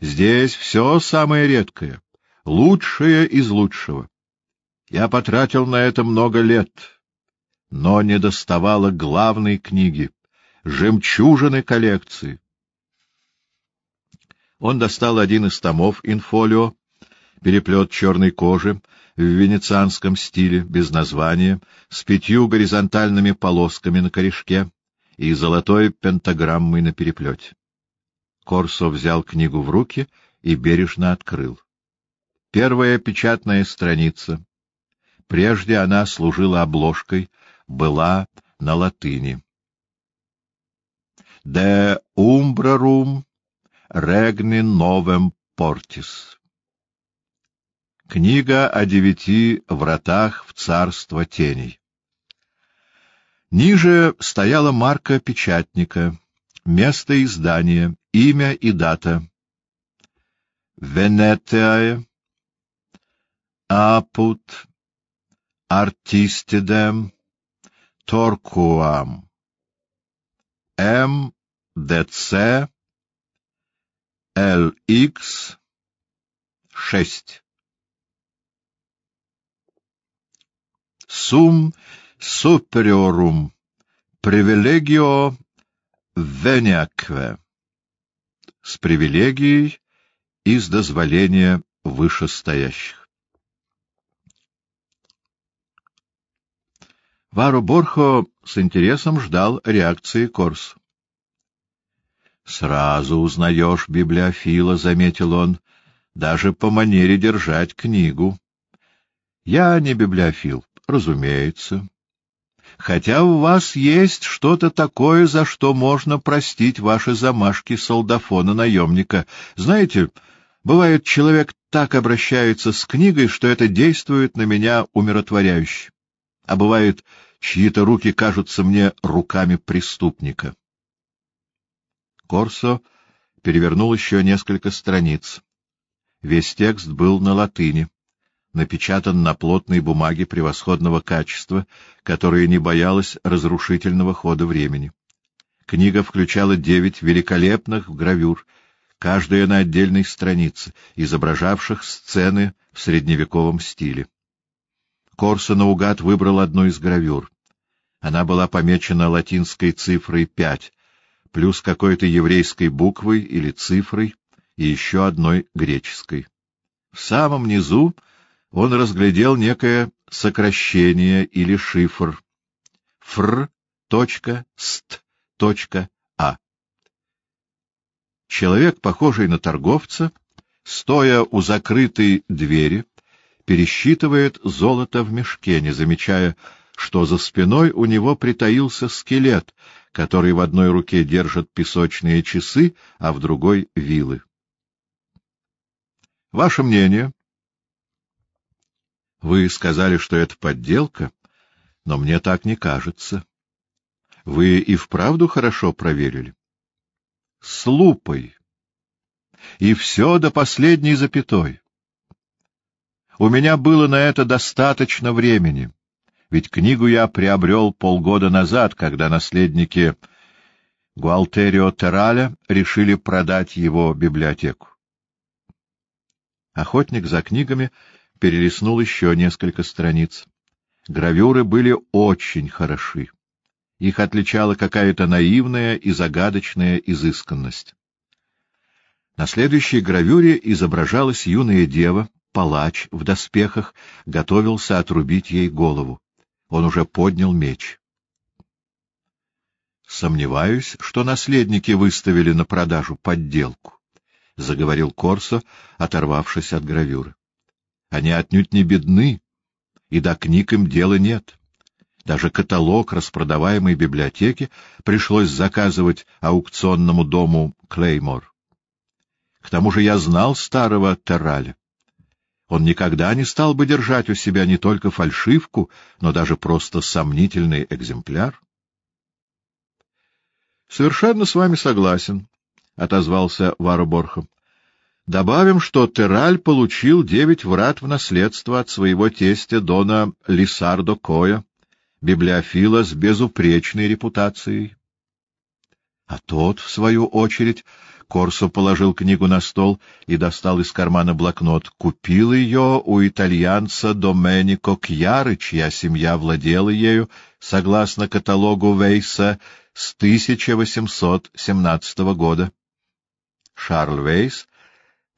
Здесь все самое редкое, лучшее из лучшего. Я потратил на это много лет, но не доставало главной книги, жемчужины коллекции. Он достал один из томов инфолио, переплет черной кожи, в венецианском стиле, без названия, с пятью горизонтальными полосками на корешке и золотой пентаграммой на переплете. Корсо взял книгу в руки и бережно открыл. Первая печатная страница. Прежде она служила обложкой, была на латыни. «De umbrarum regni novem portis». Книга о девяти вратах в царство теней. Ниже стояла марка печатника, место издания, имя и дата. Венетиае, Апут, Артистидем, Торкуам, М. ДЦ, ЛХ, 6. Sum superiorum privilegio veniaque с привилегией из дозволения вышестоящих. Вару Борхо с интересом ждал реакции Корс. «Сразу узнаешь библиофила», — заметил он, — «даже по манере держать книгу». «Я не библиофил, разумеется. хотя у вас есть что-то такое, за что можно простить ваши замашки солдафона-наемника. Знаете, бывает, человек так обращается с книгой, что это действует на меня умиротворяюще. А бывает, чьи-то руки кажутся мне руками преступника. Корсо перевернул еще несколько страниц. Весь текст был на латыни напечатан на плотной бумаге превосходного качества, которая не боялась разрушительного хода времени. Книга включала девять великолепных гравюр, каждая на отдельной странице, изображавших сцены в средневековом стиле. Корсо наугад выбрал одну из гравюр. Она была помечена латинской цифрой пять, плюс какой-то еврейской буквой или цифрой и еще одной греческой. В самом низу он разглядел некое сокращение или шифр фр.ст.а. Человек, похожий на торговца, стоя у закрытой двери, пересчитывает золото в мешке, не замечая, что за спиной у него притаился скелет, который в одной руке держит песочные часы, а в другой — вилы. Ваше мнение? Вы сказали, что это подделка, но мне так не кажется. Вы и вправду хорошо проверили? С лупой. И все до последней запятой. У меня было на это достаточно времени, ведь книгу я приобрел полгода назад, когда наследники Гуалтерио Тераля решили продать его библиотеку. Охотник за книгами перелистнул еще несколько страниц. Гравюры были очень хороши. Их отличала какая-то наивная и загадочная изысканность. На следующей гравюре изображалась юная дева, палач в доспехах, готовился отрубить ей голову. Он уже поднял меч. «Сомневаюсь, что наследники выставили на продажу подделку», — заговорил Корсо, оторвавшись от гравюры. Они отнюдь не бедны, и до книг им дела нет. Даже каталог распродаваемой библиотеки пришлось заказывать аукционному дому Клеймор. К тому же я знал старого Терраля. Он никогда не стал бы держать у себя не только фальшивку, но даже просто сомнительный экземпляр. — Совершенно с вами согласен, — отозвался Варуборхом. Добавим, что Тераль получил девять врат в наследство от своего тестя Дона Лисардо Коя, библиофила с безупречной репутацией. А тот, в свою очередь, Корсо положил книгу на стол и достал из кармана блокнот. Купил ее у итальянца Доменико Кьяры, чья семья владела ею, согласно каталогу Вейса, с 1817 года. Шарль Вейс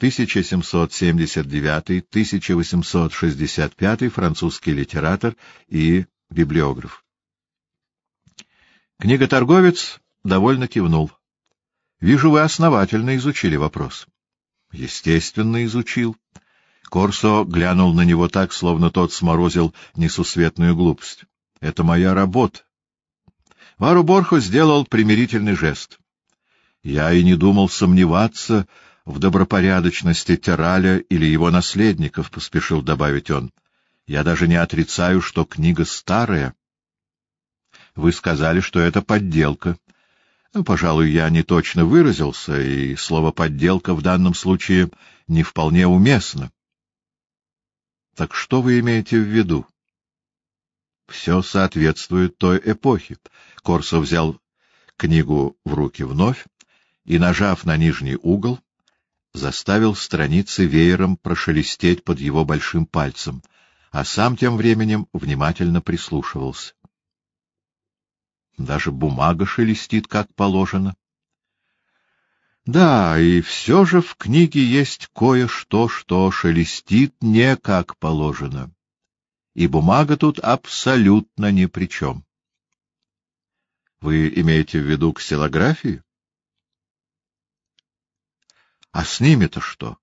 1779-1865 французский литератор и библиограф. Книготорговец довольно кивнул. — Вижу, вы основательно изучили вопрос. — Естественно, изучил. Корсо глянул на него так, словно тот сморозил несусветную глупость. — Это моя работа. Вару Борхо сделал примирительный жест. Я и не думал сомневаться, в добропорядочности Тераля или его наследников, — поспешил добавить он. — Я даже не отрицаю, что книга старая. Вы сказали, что это подделка. Ну, пожалуй, я не точно выразился, и слово «подделка» в данном случае не вполне уместно. Так что вы имеете в виду? Все соответствует той эпохе. Корсо взял книгу в руки вновь и, нажав на нижний угол, заставил страницы веером прошелестеть под его большим пальцем, а сам тем временем внимательно прислушивался. Даже бумага шелестит, как положено. Да, и все же в книге есть кое-что, что шелестит не как положено. И бумага тут абсолютно ни при чем. Вы имеете в виду ксилографию? А с ними-то что?